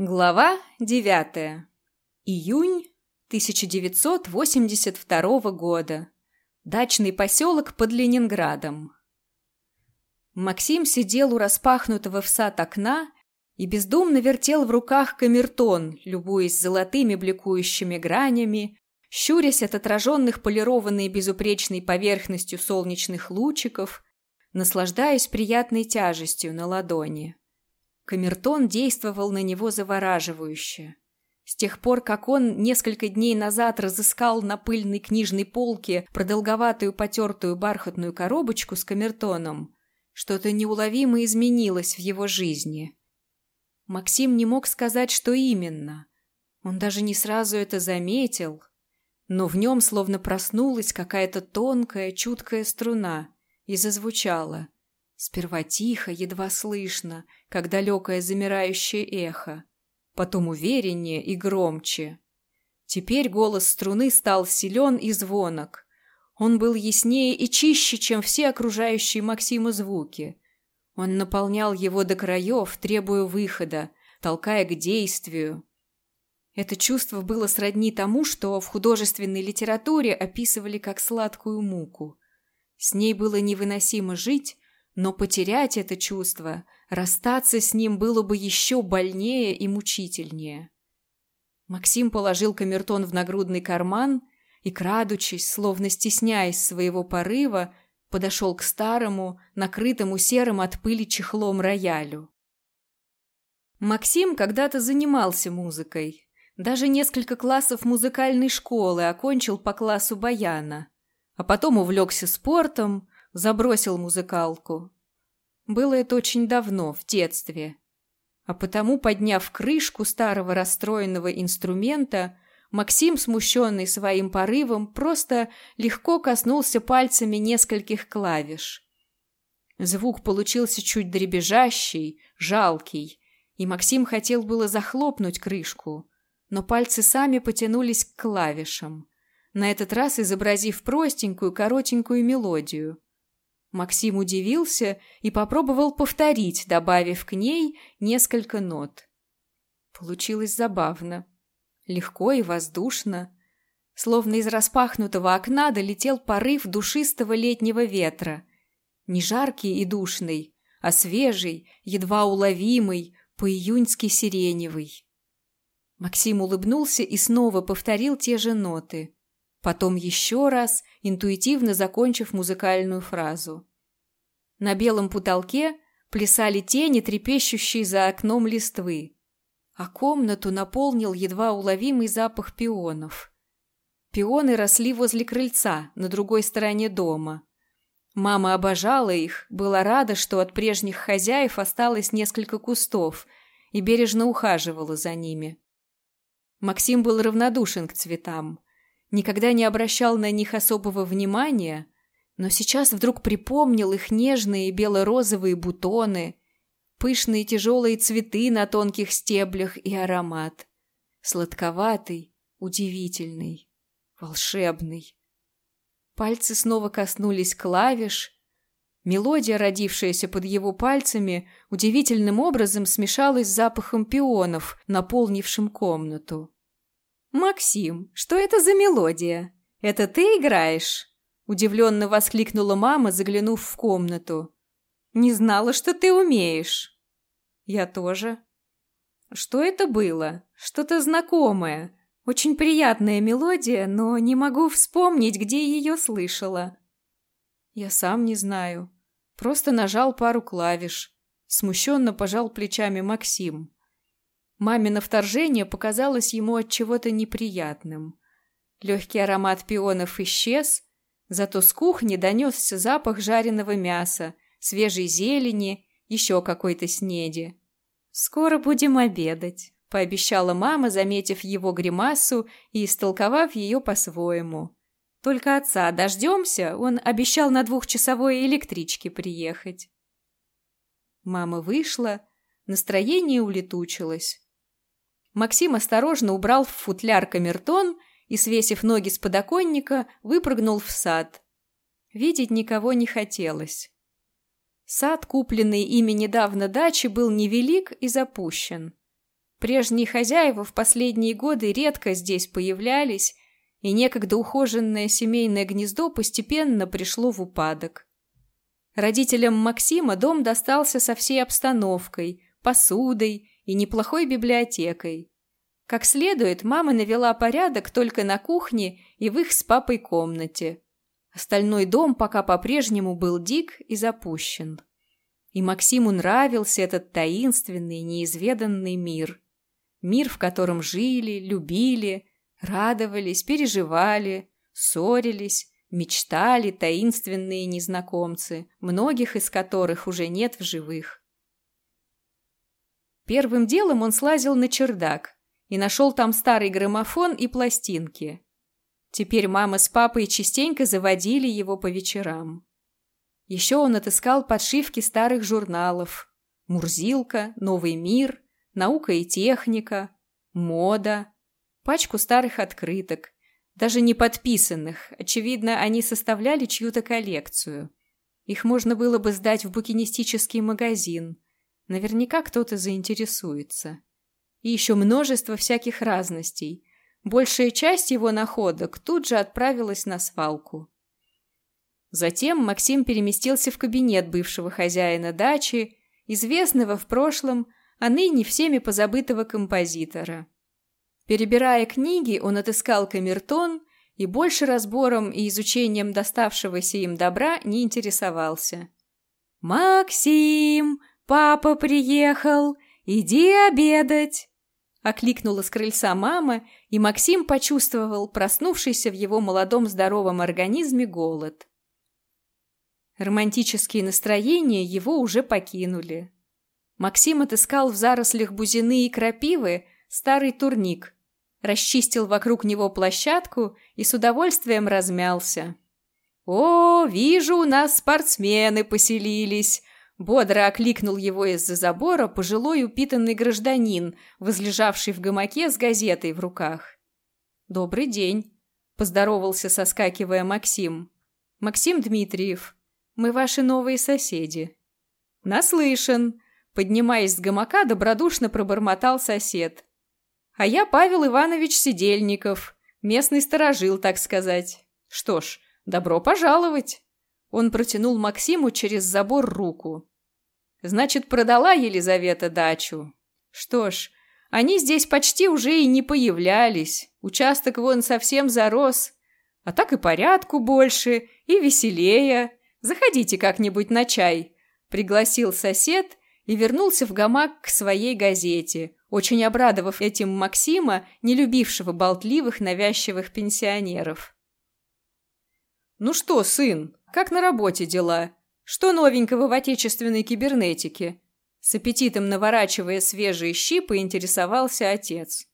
Глава 9. Июнь 1982 года. Дачный поселок под Ленинградом. Максим сидел у распахнутого в сад окна и бездумно вертел в руках камертон, любуясь золотыми бликующими гранями, щурясь от отраженных полированной безупречной поверхностью солнечных лучиков, наслаждаясь приятной тяжестью на ладони. Камертон действовал на него завораживающе. С тех пор, как он несколько дней назад разыскал на пыльной книжной полке продолговатую потертую бархатную коробочку с камертоном, что-то неуловимо изменилось в его жизни. Максим не мог сказать, что именно. Он даже не сразу это заметил, но в нем словно проснулась какая-то тонкая, чуткая струна и зазвучала. Сперва тихо, едва слышно, как далекое замирающее эхо, потом увереннее и громче. Теперь голос струны стал силен и звонок. Он был яснее и чище, чем все окружающие Максима звуки. Он наполнял его до краев, требуя выхода, толкая к действию, это чувство было сродни тому, что в художественной литературе описывали как сладкую муку. С ней было невыносимо жить, но потерять это чувство, расстаться с ним было бы еще больнее и мучительнее. Максим положил камертон в нагрудный карман и, крадучись, словно стесняясь своего порыва, подошел к старому, накрытому серым от пыли чехлом роялю. Максим когда-то занимался музыкой, даже несколько классов музыкальной школы окончил по классу баяна. А потом увлекся спортом, забросил музыкалку. Было это очень давно, в детстве. А потому, подняв крышку старого расстроенного инструмента, Максим, смущенный своим порывом, просто легко коснулся пальцами нескольких клавиш. Звук получился чуть дребезжащий, жалкий, и Максим хотел было захлопнуть крышку, но пальцы сами потянулись к клавишам, на этот раз изобразив простенькую, коротенькую мелодию. Максим удивился и попробовал повторить, добавив к ней несколько нот. Получилось забавно. Легко и воздушно. Словно из распахнутого окна долетел порыв душистого летнего ветра. Не жаркий и душный, а свежий, едва уловимый, по-июньски сиреневый. Максим улыбнулся и снова повторил те же ноты. Потом еще раз, интуитивно закончив музыкальную фразу. На белом потолке плясали тени, трепещущие за окном листвы, а комнату наполнил едва уловимый запах пионов. Пионы росли возле крыльца, на другой стороне дома. Мама обожала их, была рада, что от прежних хозяев осталось несколько кустов, и бережно ухаживала за ними. Максим был равнодушен к цветам, никогда не обращал на них особого внимания, но сейчас вдруг припомнил их нежные бело-розовые бутоны, пышные тяжелые цветы на тонких стеблях и аромат. Сладковатый, удивительный, волшебный. Пальцы снова коснулись клавиш. Мелодия, родившаяся под его пальцами, удивительным образом смешалась с запахом пионов, наполнившим комнату. «Максим, что это за мелодия? Это ты играешь?» Удивленно воскликнула мама, заглянув в комнату. «Не знала, что ты умеешь». «Я тоже». «Что это было? Что-то знакомое. Очень приятная мелодия, но не могу вспомнить, где ее слышала». «Я сам не знаю. Просто нажал пару клавиш». Смущенно пожал плечами Максим. Мамино вторжение показалось ему от чего-то неприятным. Легкий аромат пионов исчез, зато с кухни донесся запах жареного мяса, свежей зелени, еще какой-то снеди. «Скоро будем обедать», — пообещала мама, заметив его гримасу и истолковав ее по-своему. «Только отца дождемся, он обещал на двухчасовой электричке приехать». Мама вышла, настроение улетучилось. Максим осторожно убрал в футляр камертон и, свесив ноги с подоконника, выпрыгнул в сад. Видеть никого не хотелось. Сад, купленный ими недавно дачи, был невелик и запущен. Прежние хозяева в последние годы редко здесь появлялись, и некогда ухоженное семейное гнездо постепенно пришло в упадок. Родителям Максима дом достался со всей обстановкой, посудой и неплохой библиотекой. Как следует, мама навела порядок только на кухне и в их с папой комнате. Остальной дом пока по-прежнему был дик и запущен. И Максиму нравился этот таинственный, неизведанный мир. Мир, в котором жили, любили, радовались, переживали, ссорились, мечтали таинственные незнакомцы, многих из которых уже нет в живых. Первым делом он слазил на чердак и нашел там старый граммофон и пластинки. Теперь мама с папой частенько заводили его по вечерам. Еще он отыскал подшивки старых журналов «Мурзилка», «Новый мир», «Наука и техника», «Мода», пачку старых открыток, даже не подписанных, очевидно, они составляли чью-то коллекцию. Их можно было бы сдать в букинистический магазин. Наверняка кто-то заинтересуется. И еще множество всяких разностей. Большая часть его находок тут же отправилась на свалку. Затем Максим переместился в кабинет бывшего хозяина дачи, известного в прошлом, а ныне всеми позабытого композитора. Перебирая книги, он отыскал камертон и больше разбором и изучением доставшегося им добра не интересовался. «Максим, папа приехал! Иди обедать!» Окликнула с крыльца мама, и Максим почувствовал проснувшийся в его молодом здоровом организме голод. Романтические настроения его уже покинули. Максим отыскал в зарослях бузины и крапивы старый турник, расчистил вокруг него площадку и с удовольствием размялся. «О, вижу, у нас спортсмены поселились!» Бодро окликнул его из-за забора пожилой упитанный гражданин, возлежавший в гамаке с газетой в руках. «Добрый день», – поздоровался, соскакивая Максим. «Максим Дмитриев, мы ваши новые соседи». «Наслышан», – поднимаясь с гамака, добродушно пробормотал сосед. А я Павел Иванович Сидельников, местный сторожил, так сказать. Что ж, добро пожаловать. Он протянул Максиму через забор руку. Значит, продала Елизавета дачу. Что ж, они здесь почти уже и не появлялись. Участок вон совсем зарос. А так и порядку больше, и веселее. Заходите как-нибудь на чай. Пригласил сосед и вернулся в гамак к своей газете, очень обрадовав этим Максима, не любившего болтливых, навязчивых пенсионеров. «Ну что, сын, как на работе дела? Что новенького в отечественной кибернетике?» С аппетитом наворачивая свежие щи, поинтересовался отец.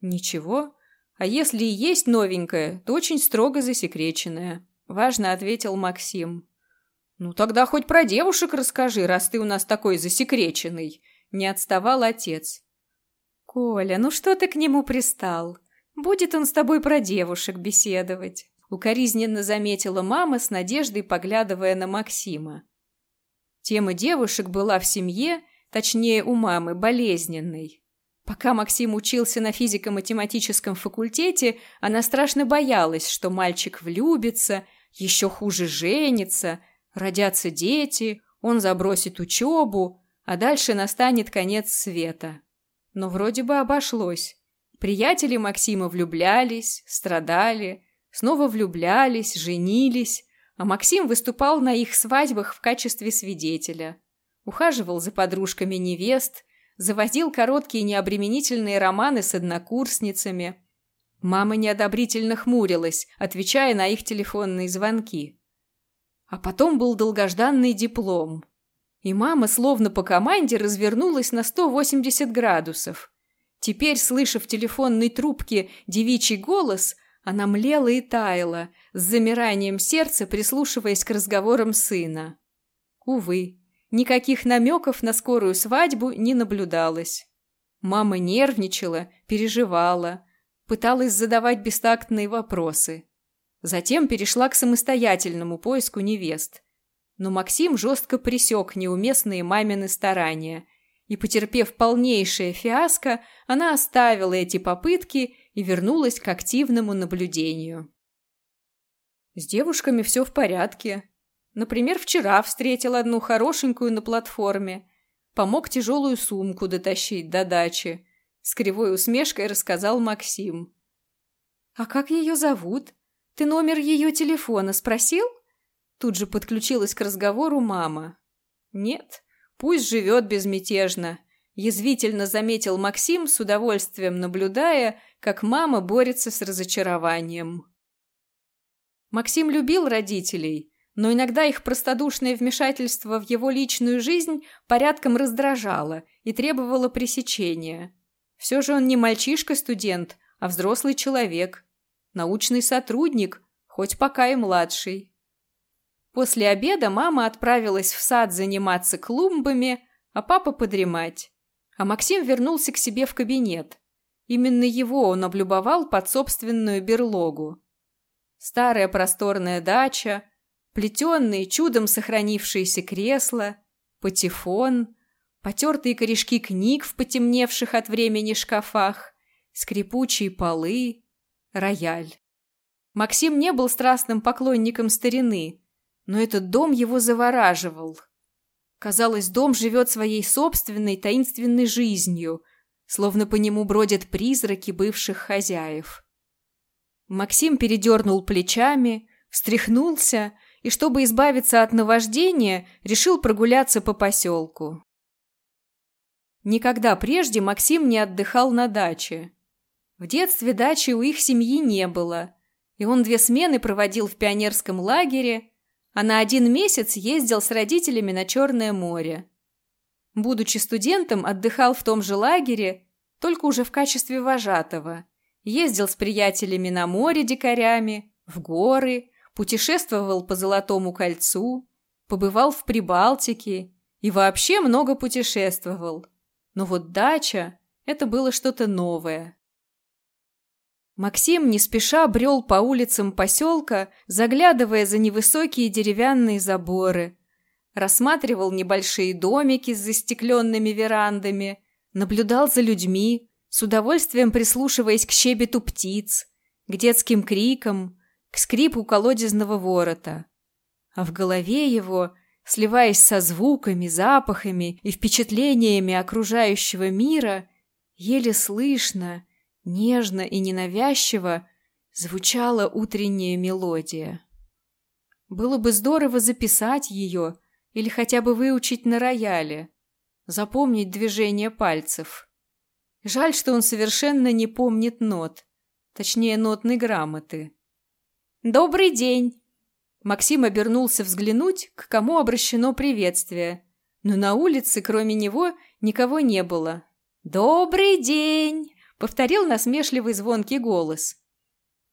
«Ничего. А если и есть новенькое, то очень строго засекреченное», – важно ответил Максим. «Ну тогда хоть про девушек расскажи, раз ты у нас такой засекреченный», – не отставал отец. «Коля, ну что ты к нему пристал? Будет он с тобой про девушек беседовать», — укоризненно заметила мама с надеждой, поглядывая на Максима. Тема девушек была в семье, точнее у мамы, болезненной. Пока Максим учился на физико-математическом факультете, она страшно боялась, что мальчик влюбится, еще хуже женится, родятся дети, он забросит учебу, а дальше настанет конец света но вроде бы обошлось. Приятели Максима влюблялись, страдали, снова влюблялись, женились, а Максим выступал на их свадьбах в качестве свидетеля. Ухаживал за подружками невест, заводил короткие необременительные романы с однокурсницами. Мама неодобрительно хмурилась, отвечая на их телефонные звонки. А потом был долгожданный диплом – и мама, словно по команде, развернулась на 180 градусов. Теперь, слышав в телефонной трубке девичий голос, она млела и таяла, с замиранием сердца прислушиваясь к разговорам сына. Увы, никаких намеков на скорую свадьбу не наблюдалось. Мама нервничала, переживала, пыталась задавать бестактные вопросы. Затем перешла к самостоятельному поиску невест – но Максим жестко пресек неуместные мамины старания. И, потерпев полнейшее фиаско, она оставила эти попытки и вернулась к активному наблюдению. С девушками все в порядке. Например, вчера встретил одну хорошенькую на платформе, помог тяжелую сумку дотащить до дачи. С кривой усмешкой рассказал Максим. «А как ее зовут? Ты номер ее телефона спросил?» Тут же подключилась к разговору мама. «Нет, пусть живет безмятежно», – язвительно заметил Максим, с удовольствием наблюдая, как мама борется с разочарованием. Максим любил родителей, но иногда их простодушное вмешательство в его личную жизнь порядком раздражало и требовало пресечения. Все же он не мальчишка-студент, а взрослый человек, научный сотрудник, хоть пока и младший. После обеда мама отправилась в сад заниматься клумбами, а папа подремать. А Максим вернулся к себе в кабинет. Именно его он облюбовал под собственную берлогу. Старая просторная дача, плетенные, чудом сохранившиеся кресла, патефон, потертые корешки книг в потемневших от времени шкафах, скрипучие полы, рояль. Максим не был страстным поклонником старины, но этот дом его завораживал. Казалось, дом живет своей собственной таинственной жизнью, словно по нему бродят призраки бывших хозяев. Максим передернул плечами, встряхнулся и, чтобы избавиться от наваждения, решил прогуляться по поселку. Никогда прежде Максим не отдыхал на даче. В детстве дачи у их семьи не было, и он две смены проводил в пионерском лагере, а на один месяц ездил с родителями на Черное море. Будучи студентом, отдыхал в том же лагере, только уже в качестве вожатого. Ездил с приятелями на море дикарями, в горы, путешествовал по Золотому кольцу, побывал в Прибалтике и вообще много путешествовал. Но вот дача – это было что-то новое. Максим не спеша брел по улицам поселка, заглядывая за невысокие деревянные заборы. Рассматривал небольшие домики с застекленными верандами, наблюдал за людьми, с удовольствием прислушиваясь к щебету птиц, к детским крикам, к скрипу колодезного ворота. А в голове его, сливаясь со звуками, запахами и впечатлениями окружающего мира, еле слышно – Нежно и ненавязчиво звучала утренняя мелодия. Было бы здорово записать ее или хотя бы выучить на рояле, запомнить движение пальцев. Жаль, что он совершенно не помнит нот, точнее нотной грамоты. «Добрый день!» Максим обернулся взглянуть, к кому обращено приветствие, но на улице, кроме него, никого не было. «Добрый день!» Повторил насмешливый звонкий голос.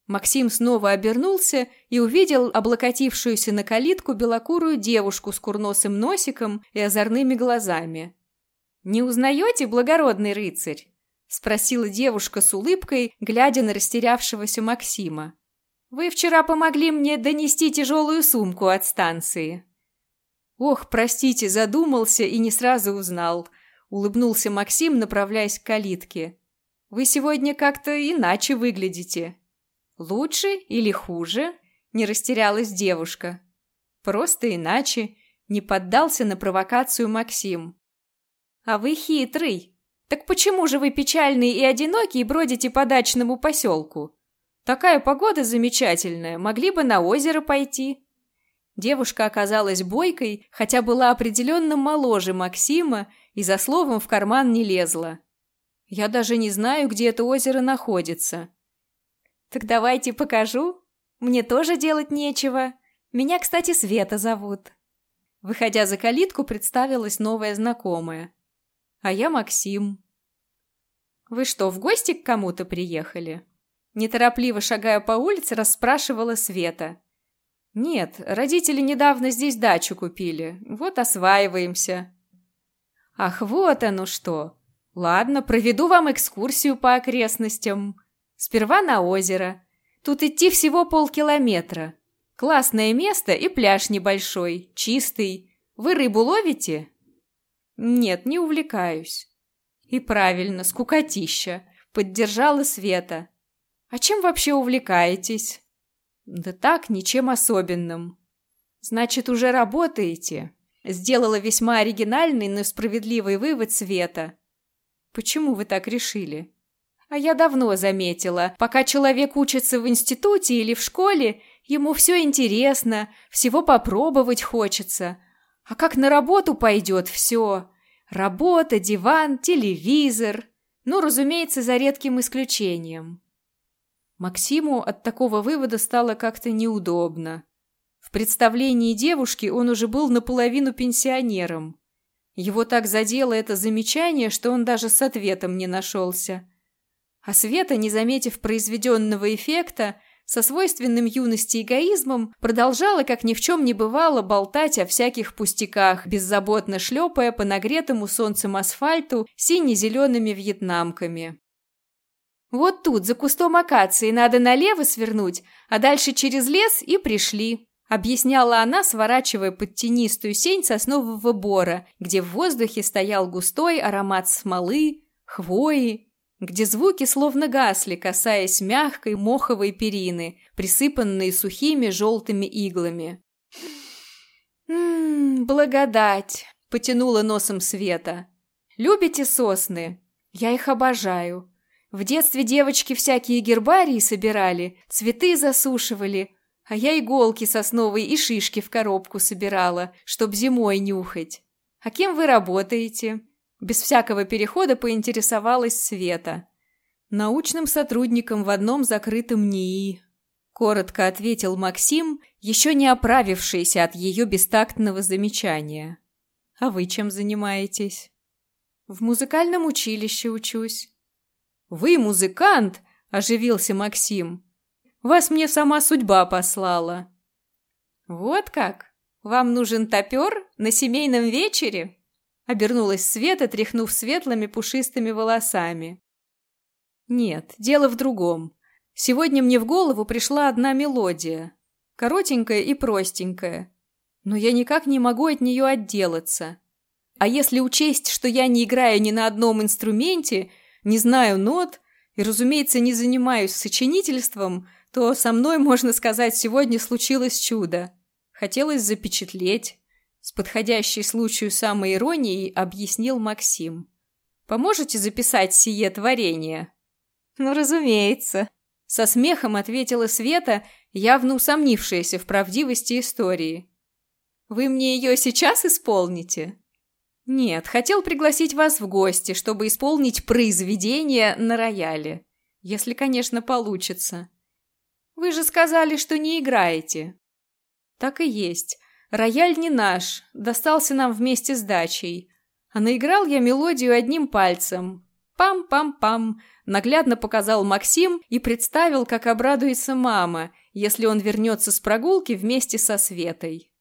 Максим снова обернулся и увидел облокотившуюся на калитку белокурую девушку с курносым носиком и озорными глазами. «Не узнаете, благородный рыцарь?» – спросила девушка с улыбкой, глядя на растерявшегося Максима. «Вы вчера помогли мне донести тяжелую сумку от станции». «Ох, простите, задумался и не сразу узнал», – улыбнулся Максим, направляясь к калитке. Вы сегодня как-то иначе выглядите. Лучше или хуже? Не растерялась девушка. Просто иначе. Не поддался на провокацию Максим. А вы хитрый. Так почему же вы печальный и одинокий бродите по дачному поселку? Такая погода замечательная, могли бы на озеро пойти. Девушка оказалась бойкой, хотя была определенно моложе Максима и за словом в карман не лезла. Я даже не знаю, где это озеро находится. Так давайте покажу. Мне тоже делать нечего. Меня, кстати, Света зовут. Выходя за калитку, представилась новая знакомая. А я Максим. Вы что, в гости к кому-то приехали? Неторопливо шагая по улице, расспрашивала Света. Нет, родители недавно здесь дачу купили. Вот осваиваемся. Ах, вот оно что! Ладно, проведу вам экскурсию по окрестностям. Сперва на озеро. Тут идти всего полкилометра. Классное место и пляж небольшой, чистый. Вы рыбу ловите? Нет, не увлекаюсь. И правильно, скукотища. Поддержала Света. А чем вообще увлекаетесь? Да так, ничем особенным. Значит, уже работаете? Сделала весьма оригинальный, но справедливый вывод Света. Почему вы так решили? А я давно заметила, пока человек учится в институте или в школе, ему все интересно, всего попробовать хочется. А как на работу пойдет все? Работа, диван, телевизор. Ну, разумеется, за редким исключением. Максиму от такого вывода стало как-то неудобно. В представлении девушки он уже был наполовину пенсионером. Его так задело это замечание, что он даже с ответом не нашелся. А Света, не заметив произведенного эффекта, со свойственным юности эгоизмом продолжала, как ни в чем не бывало, болтать о всяких пустяках, беззаботно шлепая по нагретому солнцем асфальту сине-зелеными вьетнамками. «Вот тут, за кустом акации, надо налево свернуть, а дальше через лес и пришли», объясняла она, сворачивая под тенистую сень соснового бора, где в воздухе стоял густой аромат смолы, хвои где звуки словно гасли, касаясь мягкой моховой перины, присыпанной сухими желтыми иглами. «Ммм, благодать!» — потянула носом Света. «Любите сосны? Я их обожаю. В детстве девочки всякие гербарии собирали, цветы засушивали, а я иголки сосновые и шишки в коробку собирала, чтоб зимой нюхать. А кем вы работаете?» Без всякого перехода поинтересовалась Света. «Научным сотрудником в одном закрытом НИИ», – коротко ответил Максим, еще не оправившийся от ее бестактного замечания. «А вы чем занимаетесь?» «В музыкальном училище учусь». «Вы музыкант?» – оживился Максим. «Вас мне сама судьба послала». «Вот как? Вам нужен топер на семейном вечере?» Обернулась Света, тряхнув светлыми пушистыми волосами. Нет, дело в другом. Сегодня мне в голову пришла одна мелодия. Коротенькая и простенькая. Но я никак не могу от нее отделаться. А если учесть, что я не играю ни на одном инструменте, не знаю нот и, разумеется, не занимаюсь сочинительством, то со мной, можно сказать, сегодня случилось чудо. Хотелось запечатлеть. С подходящей случаю самоиронией объяснил Максим. «Поможете записать сие творение?» «Ну, разумеется», — со смехом ответила Света, явно усомнившаяся в правдивости истории. «Вы мне ее сейчас исполните?» «Нет, хотел пригласить вас в гости, чтобы исполнить произведение на рояле. Если, конечно, получится. Вы же сказали, что не играете». «Так и есть. Рояль не наш, достался нам вместе с дачей. А наиграл я мелодию одним пальцем. Пам-пам-пам, наглядно показал Максим и представил, как обрадуется мама, если он вернется с прогулки вместе со Светой.